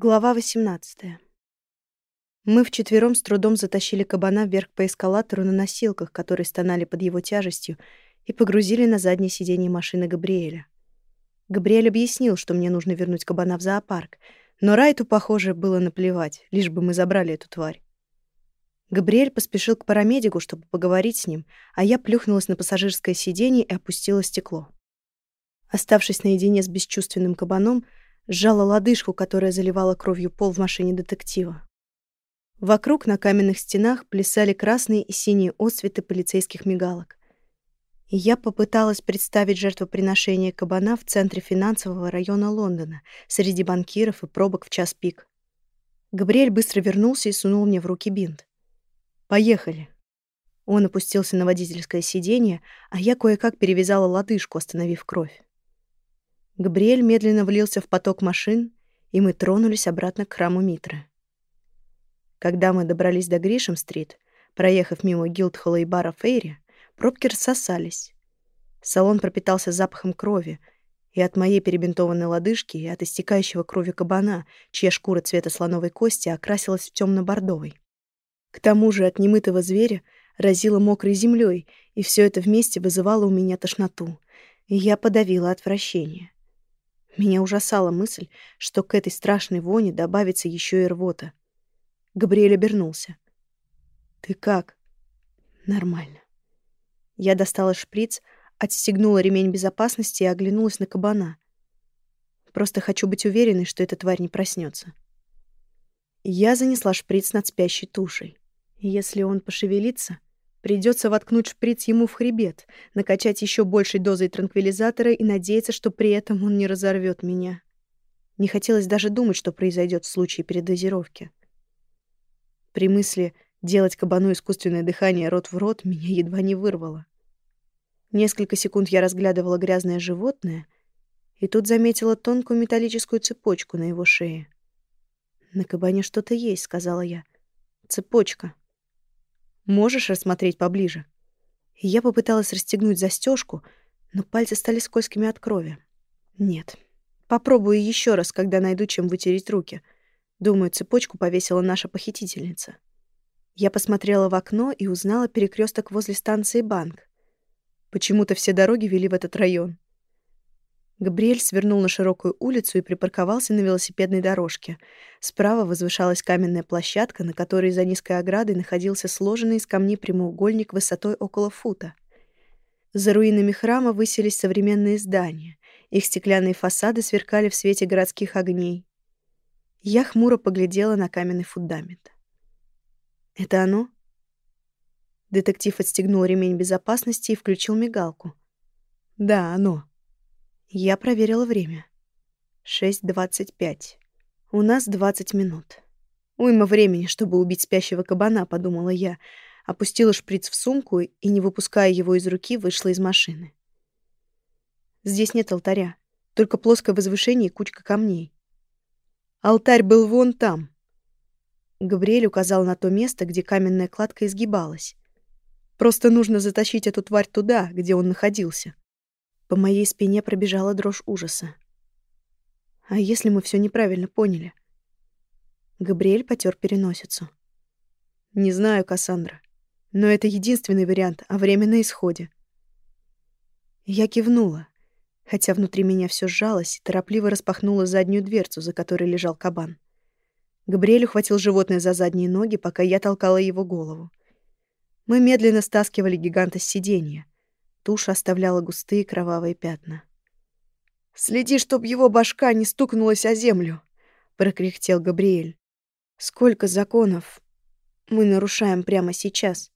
Глава 18. Мы вчетвером с трудом затащили кабана вверх по эскалатору на носилках, которые стонали под его тяжестью, и погрузили на заднее сиденье машины Габриэля. Габриэль объяснил, что мне нужно вернуть кабана в зоопарк, но Райту, похоже, было наплевать, лишь бы мы забрали эту тварь. Габриэль поспешил к парамедику, чтобы поговорить с ним, а я плюхнулась на пассажирское сиденье и опустила стекло. Оставшись наедине с бесчувственным кабаном, сжала лодыжку, которая заливала кровью пол в машине детектива. Вокруг на каменных стенах плясали красные и синие отсветы полицейских мигалок. И я попыталась представить жертвоприношение кабана в центре финансового района Лондона, среди банкиров и пробок в час пик. Габриэль быстро вернулся и сунул мне в руки бинт. «Поехали». Он опустился на водительское сиденье, а я кое-как перевязала лодыжку, остановив кровь. Габриэль медленно влился в поток машин, и мы тронулись обратно к храму Митры. Когда мы добрались до Гришем-стрит, проехав мимо Гилдхолла и бара Фейри, пробки рассосались. Салон пропитался запахом крови, и от моей перебинтованной лодыжки, и от истекающего крови кабана, чья шкура цвета слоновой кости окрасилась в темно-бордовый. К тому же от немытого зверя разило мокрой землей, и все это вместе вызывало у меня тошноту, и я подавила отвращение. Меня ужасала мысль, что к этой страшной воне добавится еще и рвота. Габриэль обернулся. «Ты как?» «Нормально». Я достала шприц, отстегнула ремень безопасности и оглянулась на кабана. Просто хочу быть уверенной, что эта тварь не проснется. Я занесла шприц над спящей тушей. Если он пошевелится, Придется воткнуть шприц ему в хребет, накачать еще большей дозой транквилизатора и надеяться, что при этом он не разорвет меня. Не хотелось даже думать, что произойдет в случае передозировки. При мысли делать кабану искусственное дыхание рот в рот меня едва не вырвало. Несколько секунд я разглядывала грязное животное, и тут заметила тонкую металлическую цепочку на его шее. «На кабане что-то есть», — сказала я. «Цепочка». Можешь рассмотреть поближе?» Я попыталась расстегнуть застежку, но пальцы стали скользкими от крови. «Нет. Попробую еще раз, когда найду чем вытереть руки. Думаю, цепочку повесила наша похитительница». Я посмотрела в окно и узнала перекресток возле станции банк. Почему-то все дороги вели в этот район. Габриэль свернул на широкую улицу и припарковался на велосипедной дорожке. Справа возвышалась каменная площадка, на которой за низкой оградой находился сложенный из камней прямоугольник высотой около фута. За руинами храма высились современные здания. Их стеклянные фасады сверкали в свете городских огней. Я хмуро поглядела на каменный фундамент. «Это оно?» Детектив отстегнул ремень безопасности и включил мигалку. «Да, оно». Я проверила время. 6.25. У нас 20 минут. Уйма времени, чтобы убить спящего кабана, подумала я. Опустила шприц в сумку и, не выпуская его из руки, вышла из машины. Здесь нет алтаря, только плоское возвышение и кучка камней. Алтарь был вон там. Габриэль указал на то место, где каменная кладка изгибалась. Просто нужно затащить эту тварь туда, где он находился. По моей спине пробежала дрожь ужаса. А если мы все неправильно поняли? Габриэль потер переносицу. Не знаю, Кассандра, но это единственный вариант, а время на исходе. Я кивнула, хотя внутри меня все сжалось и торопливо распахнула заднюю дверцу, за которой лежал кабан. Габриэль ухватил животное за задние ноги, пока я толкала его голову. Мы медленно стаскивали гиганта с сиденья — Туша оставляла густые кровавые пятна. «Следи, чтоб его башка не стукнулась о землю!» — прокряхтел Габриэль. «Сколько законов мы нарушаем прямо сейчас?»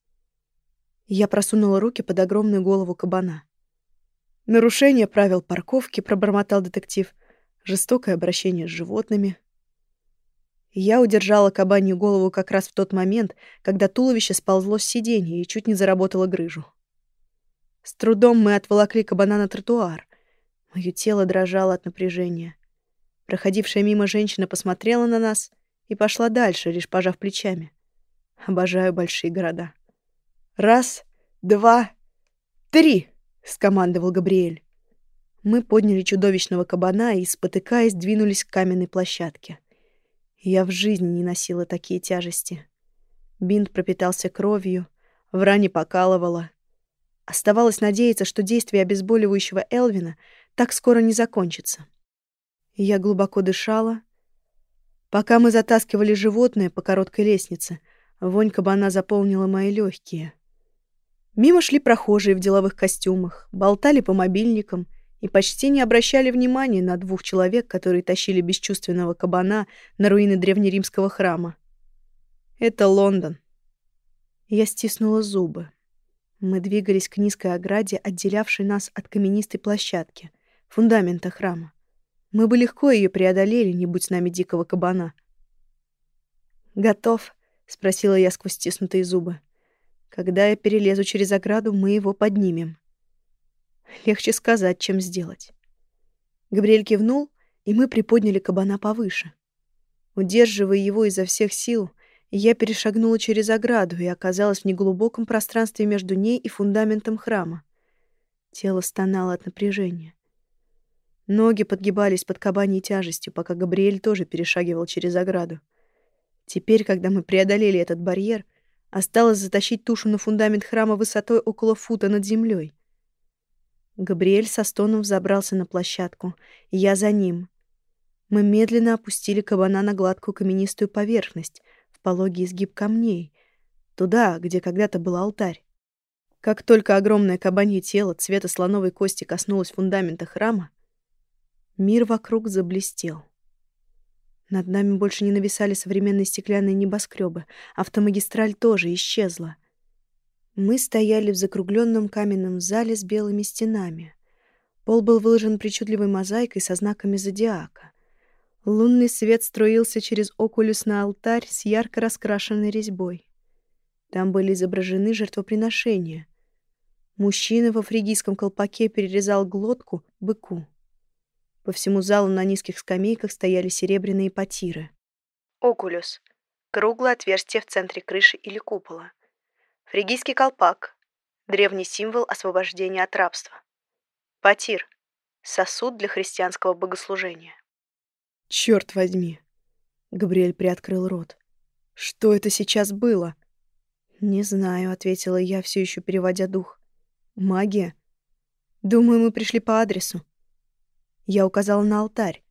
Я просунула руки под огромную голову кабана. «Нарушение правил парковки», — пробормотал детектив. «Жестокое обращение с животными». Я удержала кабанью голову как раз в тот момент, когда туловище сползло с сиденья и чуть не заработало грыжу. С трудом мы отволокли кабана на тротуар. Моё тело дрожало от напряжения. Проходившая мимо женщина посмотрела на нас и пошла дальше, лишь пожав плечами. Обожаю большие города. «Раз, два, три!» — скомандовал Габриэль. Мы подняли чудовищного кабана и, спотыкаясь, двинулись к каменной площадке. Я в жизни не носила такие тяжести. Бинт пропитался кровью, в ране покалывало. Оставалось надеяться, что действие обезболивающего Элвина так скоро не закончится. Я глубоко дышала. Пока мы затаскивали животное по короткой лестнице, вонь кабана заполнила мои легкие. Мимо шли прохожие в деловых костюмах, болтали по мобильникам и почти не обращали внимания на двух человек, которые тащили бесчувственного кабана на руины древнеримского храма. Это Лондон. Я стиснула зубы. Мы двигались к низкой ограде, отделявшей нас от каменистой площадки, фундамента храма. Мы бы легко ее преодолели, не будь с нами дикого кабана. «Готов?» — спросила я сквозь стиснутые зубы. «Когда я перелезу через ограду, мы его поднимем». Легче сказать, чем сделать. Габриэль кивнул, и мы приподняли кабана повыше. Удерживая его изо всех сил, я перешагнула через ограду и оказалась в неглубоком пространстве между ней и фундаментом храма. Тело стонало от напряжения. Ноги подгибались под кабаньей тяжестью, пока Габриэль тоже перешагивал через ограду. Теперь, когда мы преодолели этот барьер, осталось затащить тушу на фундамент храма высотой около фута над землей. Габриэль со стоном взобрался на площадку, я за ним. Мы медленно опустили кабана на гладкую каменистую поверхность, пологий изгиб камней, туда, где когда-то был алтарь. Как только огромное кабанье тело цвета слоновой кости коснулось фундамента храма, Мир вокруг заблестел. Над нами больше не нависали современные стеклянные небоскребы, автомагистраль тоже исчезла. Мы стояли в закругленном каменном зале с белыми стенами. Пол был выложен причудливой мозаикой со знаками зодиака. Лунный свет струился через окулюс на алтарь с ярко раскрашенной резьбой. Там были изображены жертвоприношения. Мужчина во фригийском колпаке перерезал глотку быку. По всему залу на низких скамейках стояли серебряные потиры. Окулюс. Круглое отверстие в центре крыши или купола. Фригийский колпак. Древний символ освобождения от рабства. Потир. Сосуд для христианского богослужения. Черт возьми. Габриэль приоткрыл рот. Что это сейчас было? Не знаю, ответила я, все еще переводя дух. Магия? Думаю, мы пришли по адресу. Я указала на алтарь.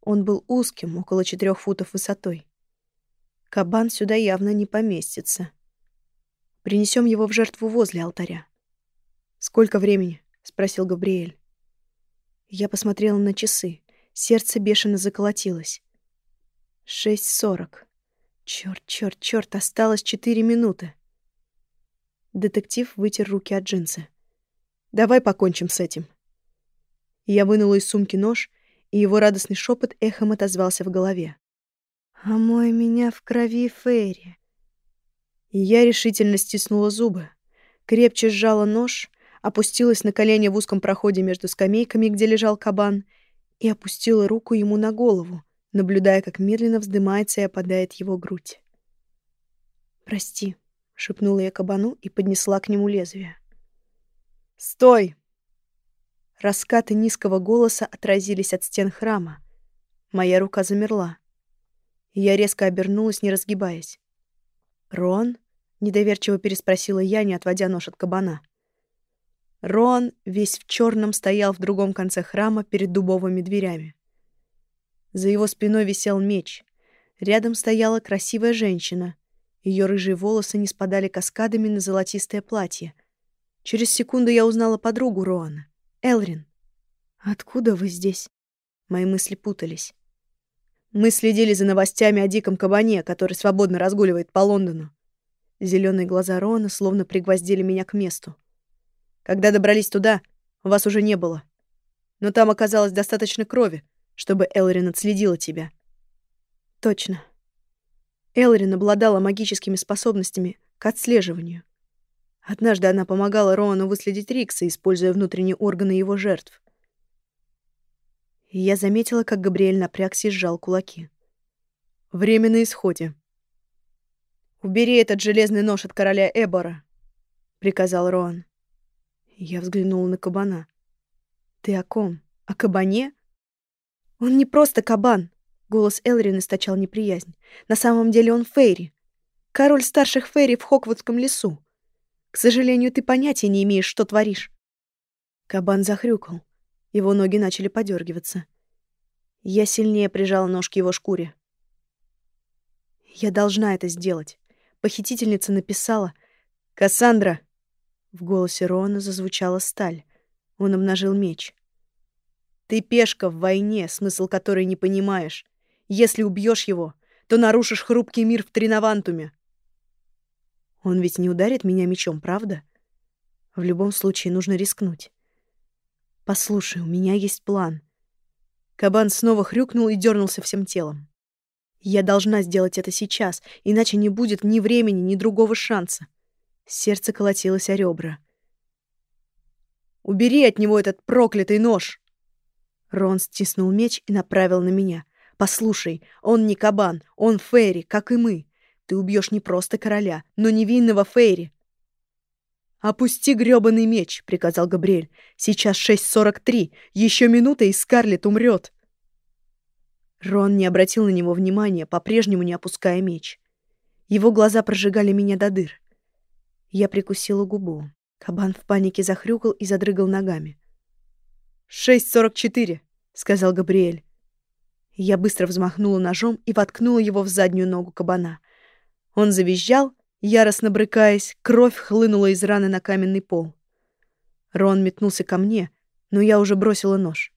Он был узким, около четырех футов высотой. Кабан сюда явно не поместится. Принесем его в жертву возле алтаря. «Сколько времени?» — спросил Габриэль. Я посмотрела на часы. Сердце бешено заколотилось. Шесть сорок. Чёрт, чёрт, чёрт, осталось четыре минуты. Детектив вытер руки от джинсы. «Давай покончим с этим». Я вынула из сумки нож, и его радостный шепот эхом отозвался в голове. «Омой меня в крови, Ферри!» И я решительно стиснула зубы, крепче сжала нож, опустилась на колени в узком проходе между скамейками, где лежал кабан, и опустила руку ему на голову, наблюдая, как медленно вздымается и опадает его грудь. «Прости», — шепнула я кабану и поднесла к нему лезвие. «Стой!» Раскаты низкого голоса отразились от стен храма. Моя рука замерла. Я резко обернулась, не разгибаясь. «Рон?» — недоверчиво переспросила я, не отводя нож от кабана. Рон весь в черном стоял в другом конце храма перед дубовыми дверями. За его спиной висел меч. Рядом стояла красивая женщина. Ее рыжие волосы не спадали каскадами на золотистое платье. Через секунду я узнала подругу Роана. Элрин, откуда вы здесь? Мои мысли путались. Мы следили за новостями о диком кабане, который свободно разгуливает по Лондону. Зеленые глаза Рона словно пригвоздили меня к месту. Когда добрались туда, вас уже не было. Но там оказалось достаточно крови, чтобы Элрин отследила тебя. Точно. Элрин обладала магическими способностями к отслеживанию. Однажды она помогала Роану выследить Рикса, используя внутренние органы его жертв. И я заметила, как Габриэль напрягся и сжал кулаки. «Время на исходе. Убери этот железный нож от короля Эбора», — приказал Роан. Я взглянула на кабана. «Ты о ком? О кабане?» «Он не просто кабан», Голос Элрин источал неприязнь. «На самом деле он Фейри. Король старших Фейри в Хоквудском лесу. К сожалению, ты понятия не имеешь, что творишь». Кабан захрюкал. Его ноги начали подергиваться. Я сильнее прижала нож к его шкуре. «Я должна это сделать». Похитительница написала «Кассандра!» В голосе Рона зазвучала сталь. Он обнажил меч. «Ты пешка в войне, смысл которой не понимаешь. Если убьешь его, то нарушишь хрупкий мир в Тринавантуме. Он ведь не ударит меня мечом, правда? В любом случае нужно рискнуть. Послушай, у меня есть план. Кабан снова хрюкнул и дернулся всем телом. Я должна сделать это сейчас, иначе не будет ни времени, ни другого шанса. Сердце колотилось о ребра. «Убери от него этот проклятый нож!» Рон стиснул меч и направил на меня — Послушай, он не кабан, он Фейри, как и мы. Ты убьешь не просто короля, но невинного Фейри. «Опусти грёбаный меч», — приказал Габриэль. «Сейчас 6.43. Еще минута, и Скарлетт умрет». Рон не обратил на него внимания, по-прежнему не опуская меч. Его глаза прожигали меня до дыр. Я прикусила губу. Кабан в панике захрюкал и задрыгал ногами. «Шесть сорок четыре», — сказал Габриэль. Я быстро взмахнула ножом и воткнула его в заднюю ногу кабана. Он завизжал, яростно брыкаясь, кровь хлынула из раны на каменный пол. Рон метнулся ко мне, но я уже бросила нож.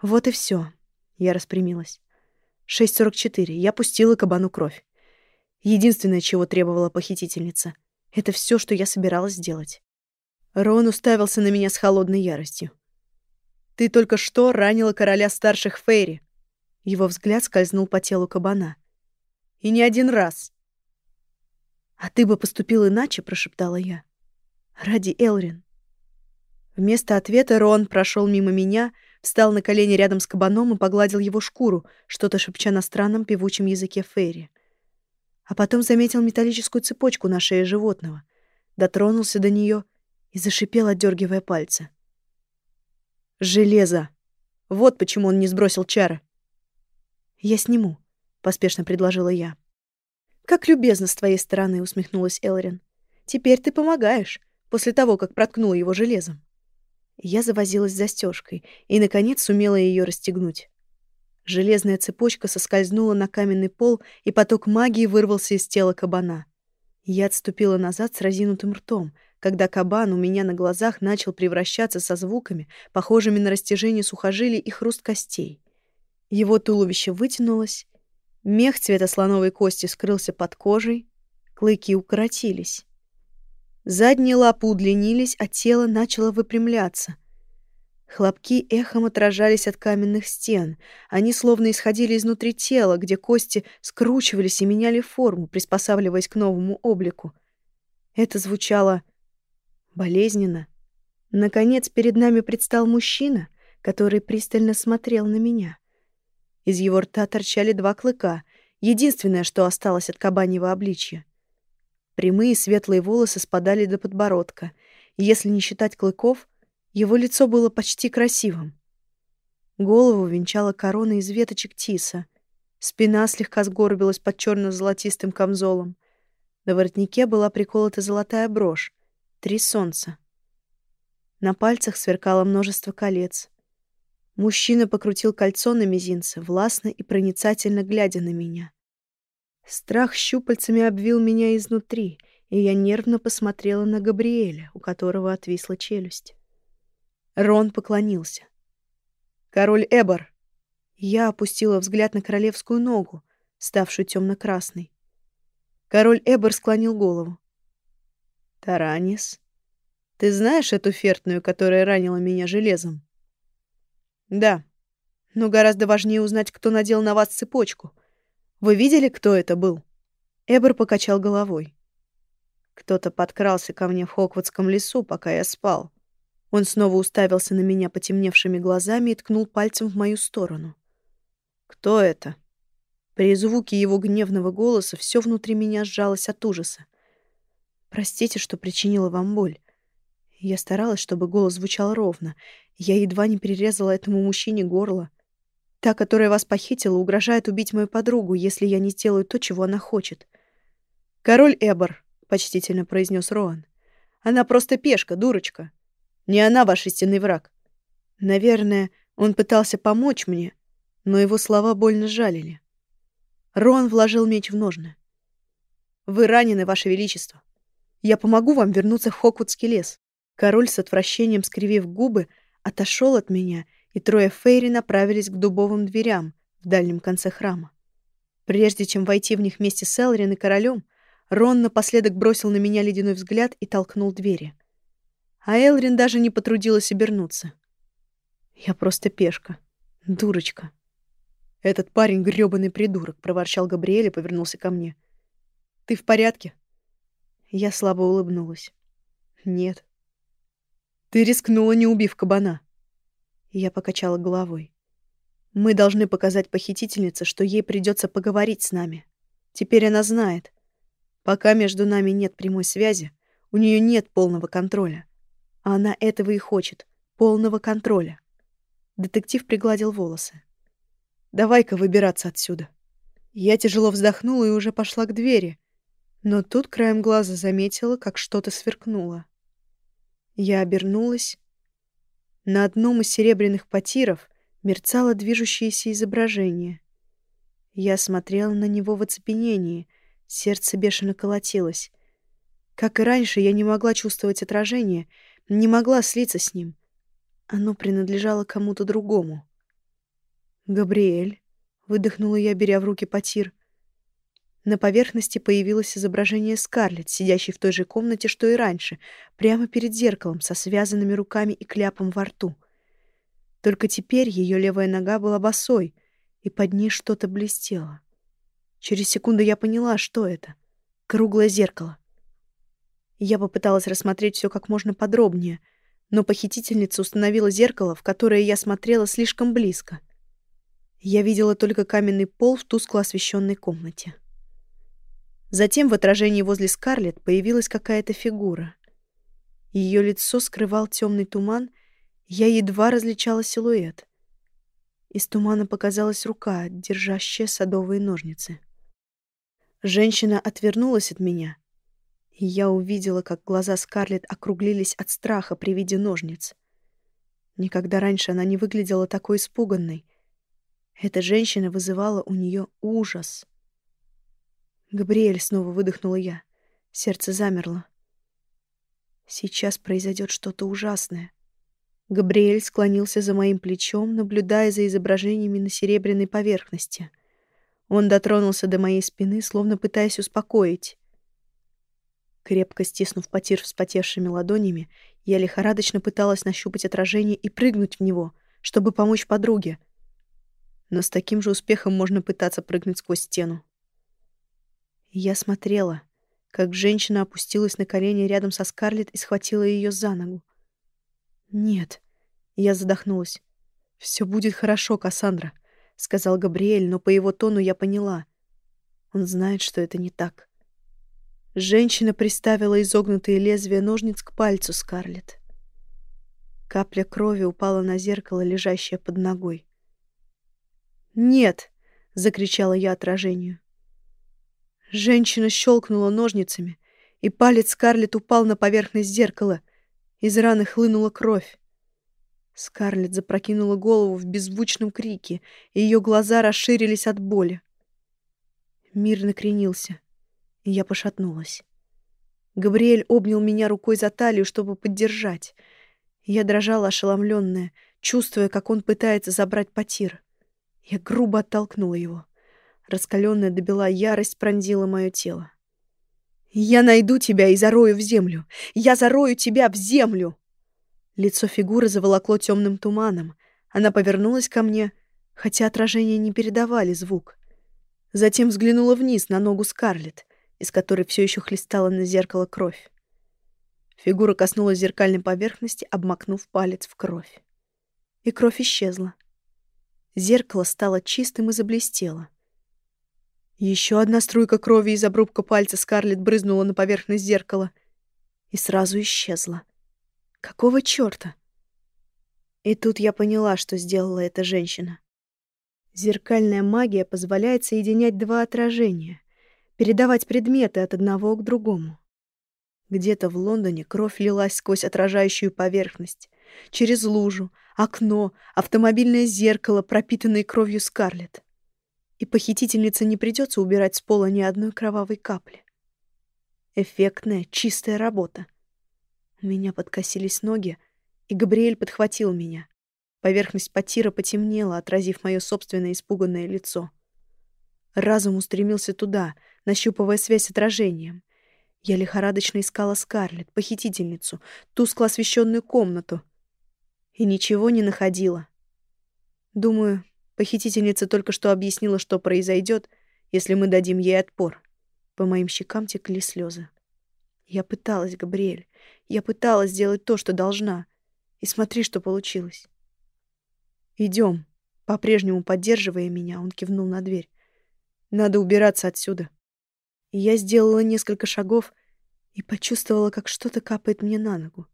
Вот и все. Я распрямилась. 6.44. Я пустила кабану кровь. Единственное, чего требовала похитительница. Это все, что я собиралась сделать. Рон уставился на меня с холодной яростью. «Ты только что ранила короля старших Фейри. Его взгляд скользнул по телу кабана. «И не один раз!» «А ты бы поступил иначе», — прошептала я. «Ради Элрин». Вместо ответа Рон прошел мимо меня, встал на колени рядом с кабаном и погладил его шкуру, что-то шепча на странном певучем языке Фейри. А потом заметил металлическую цепочку на шее животного, дотронулся до нее и зашипел, отдергивая пальцы. «Железо! Вот почему он не сбросил чары!» «Я сниму», — поспешно предложила я. «Как любезно с твоей стороны», — усмехнулась Элрин. «Теперь ты помогаешь, после того, как проткнула его железом». Я завозилась застежкой и, наконец, сумела ее расстегнуть. Железная цепочка соскользнула на каменный пол, и поток магии вырвался из тела кабана. Я отступила назад с разинутым ртом, когда кабан у меня на глазах начал превращаться со звуками, похожими на растяжение сухожилий и хруст костей. Его туловище вытянулось, мех цвета слоновой кости скрылся под кожей, клыки укоротились. Задние лапы удлинились, а тело начало выпрямляться. Хлопки эхом отражались от каменных стен. Они словно исходили изнутри тела, где кости скручивались и меняли форму, приспосабливаясь к новому облику. Это звучало болезненно. Наконец перед нами предстал мужчина, который пристально смотрел на меня. Из его рта торчали два клыка, единственное, что осталось от кабаньего обличья. Прямые светлые волосы спадали до подбородка, если не считать клыков, его лицо было почти красивым. Голову венчала корона из веточек тиса. Спина слегка сгорбилась под черно золотистым камзолом. На воротнике была приколота золотая брошь. Три солнца. На пальцах сверкало множество колец. Мужчина покрутил кольцо на мизинце, властно и проницательно глядя на меня. Страх щупальцами обвил меня изнутри, и я нервно посмотрела на Габриэля, у которого отвисла челюсть. Рон поклонился. «Король Эбор!» Я опустила взгляд на королевскую ногу, ставшую темно-красной. Король Эбор склонил голову. «Таранис, ты знаешь эту фертную, которая ранила меня железом?» Да. Но гораздо важнее узнать, кто надел на вас цепочку. Вы видели, кто это был? Эбер покачал головой. Кто-то подкрался ко мне в Хоквудском лесу, пока я спал. Он снова уставился на меня потемневшими глазами и ткнул пальцем в мою сторону. Кто это? При звуке его гневного голоса все внутри меня сжалось от ужаса. Простите, что причинила вам боль. Я старалась, чтобы голос звучал ровно. Я едва не перерезала этому мужчине горло. Та, которая вас похитила, угрожает убить мою подругу, если я не сделаю то, чего она хочет. Король Эбор, почтительно произнес Роан. Она просто пешка, дурочка. Не она ваш истинный враг. Наверное, он пытался помочь мне, но его слова больно жалили. Роан вложил меч в ножны. «Вы ранены, Ваше Величество. Я помогу вам вернуться в Хоквудский лес». Король с отвращением скривив губы, отошел от меня, и трое Фейри направились к дубовым дверям в дальнем конце храма. Прежде чем войти в них вместе с Элрин и королем, Рон напоследок бросил на меня ледяной взгляд и толкнул двери. А Элрин даже не потрудилась обернуться. Я просто пешка. Дурочка. «Этот парень — грёбаный придурок», — проворчал Габриэль и повернулся ко мне. «Ты в порядке?» Я слабо улыбнулась. «Нет». «Ты рискнула, не убив кабана». Я покачала головой. «Мы должны показать похитительнице, что ей придется поговорить с нами. Теперь она знает. Пока между нами нет прямой связи, у нее нет полного контроля. А она этого и хочет — полного контроля». Детектив пригладил волосы. Давай-ка выбираться отсюда. Я тяжело вздохнула и уже пошла к двери. Но тут краем глаза заметила, как что-то сверкнуло. Я обернулась. На одном из серебряных потиров мерцало движущееся изображение. Я смотрела на него в оцепенении, сердце бешено колотилось. Как и раньше, я не могла чувствовать отражение, не могла слиться с ним. Оно принадлежало кому-то другому. «Габриэль», — выдохнула я, беря в руки потир. На поверхности появилось изображение Скарлетт, сидящей в той же комнате, что и раньше, прямо перед зеркалом, со связанными руками и кляпом во рту. Только теперь ее левая нога была босой, и под ней что-то блестело. Через секунду я поняла, что это. Круглое зеркало. Я попыталась рассмотреть все как можно подробнее, но похитительница установила зеркало, в которое я смотрела слишком близко — я видела только каменный пол в тускло освещенной комнате. Затем в отражении возле Скарлетт появилась какая-то фигура. Ее лицо скрывал темный туман, я едва различала силуэт. Из тумана показалась рука, держащая садовые ножницы. Женщина отвернулась от меня, и я увидела, как глаза Скарлетт округлились от страха при виде ножниц. Никогда раньше она не выглядела такой испуганной — эта женщина вызывала у нее ужас. «Габриэль», — снова выдохнула я. Сердце замерло. «Сейчас произойдет что-то ужасное». Габриэль склонился за моим плечом, наблюдая за изображениями на серебряной поверхности. Он дотронулся до моей спины, словно пытаясь успокоить. Крепко стиснув потир вспотевшими ладонями, я лихорадочно пыталась нащупать отражение и прыгнуть в него, чтобы помочь подруге — но с таким же успехом можно пытаться прыгнуть сквозь стену. Я смотрела, как женщина опустилась на колени рядом со Скарлетт и схватила ее за ногу. «Нет», — я задохнулась. «Все будет хорошо, Кассандра», — сказал Габриэль, но по его тону я поняла. Он знает, что это не так. Женщина приставила изогнутые лезвия ножниц к пальцу Скарлетт. Капля крови упала на зеркало, лежащее под ногой. «Нет!» — закричала я отражению. Женщина щелкнула ножницами, и палец Скарлетт упал на поверхность зеркала. Из раны хлынула кровь. Скарлетт запрокинула голову в беззвучном крике, и ее глаза расширились от боли. Мир накренился, я пошатнулась. Габриэль обнял меня рукой за талию, чтобы поддержать. Я дрожала ошеломленная, чувствуя, как он пытается забрать потир. Я грубо оттолкнула его. Раскаленная до бела ярость пронзила мое тело. «Я найду тебя и зарою в землю! Я зарою тебя в землю!» Лицо фигуры заволокло темным туманом. Она повернулась ко мне, хотя отражения не передавали звук. Затем взглянула вниз на ногу Скарлетт, из которой все еще хлестала на зеркало кровь. Фигура коснулась зеркальной поверхности, обмакнув палец в кровь. И кровь исчезла. Зеркало стало чистым и заблестело. Еще одна струйка крови из обрубка пальца Скарлетт брызнула на поверхность зеркала и сразу исчезла. Какого чёрта? И тут я поняла, что сделала эта женщина. Зеркальная магия позволяет соединять два отражения, передавать предметы от одного к другому. Где-то в Лондоне кровь лилась сквозь отражающую поверхность, через лужу, окно, автомобильное зеркало, пропитанное кровью Скарлетт. И похитительнице не придется убирать с пола ни одной кровавой капли. Эффектная, чистая работа. У меня подкосились ноги, и Габриэль подхватил меня. Поверхность потира потемнела, отразив мое собственное испуганное лицо. Разум устремился туда, нащупывая связь с отражением. Я лихорадочно искала Скарлетт, похитительницу, тускло освещенную комнату. И ничего не находила. Думаю, похитительница только что объяснила, что произойдет, если мы дадим ей отпор. По моим щекам текли слезы. Я пыталась, Габриэль. Я пыталась сделать то, что должна. И смотри, что получилось. Идем. По-прежнему поддерживая меня, он кивнул на дверь. Надо убираться отсюда. Я сделала несколько шагов и почувствовала, как что-то капает мне на ногу.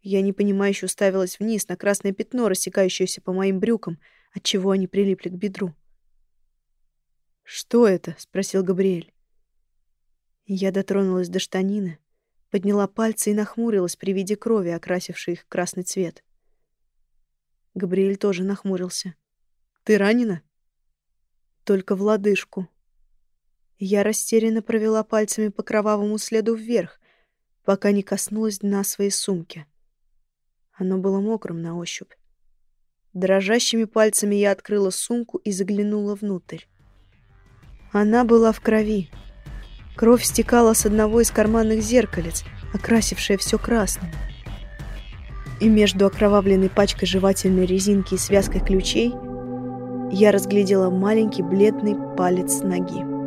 Я непонимающе уставилась вниз на красное пятно, рассекающееся по моим брюкам, отчего они прилипли к бедру. «Что это?» — спросил Габриэль. Я дотронулась до штанины, подняла пальцы и нахмурилась при виде крови, окрасившей их красный цвет. Габриэль тоже нахмурился. «Ты ранена?» «Только в лодыжку», я растерянно провела пальцами по кровавому следу вверх, пока не коснулась дна своей сумки. Оно было мокрым на ощупь. Дрожащими пальцами я открыла сумку и заглянула внутрь. Она была в крови. Кровь стекала с одного из карманных зеркалец, окрасившая все красным. И между окровавленной пачкой жевательной резинки и связкой ключей я разглядела маленький бледный палец ноги.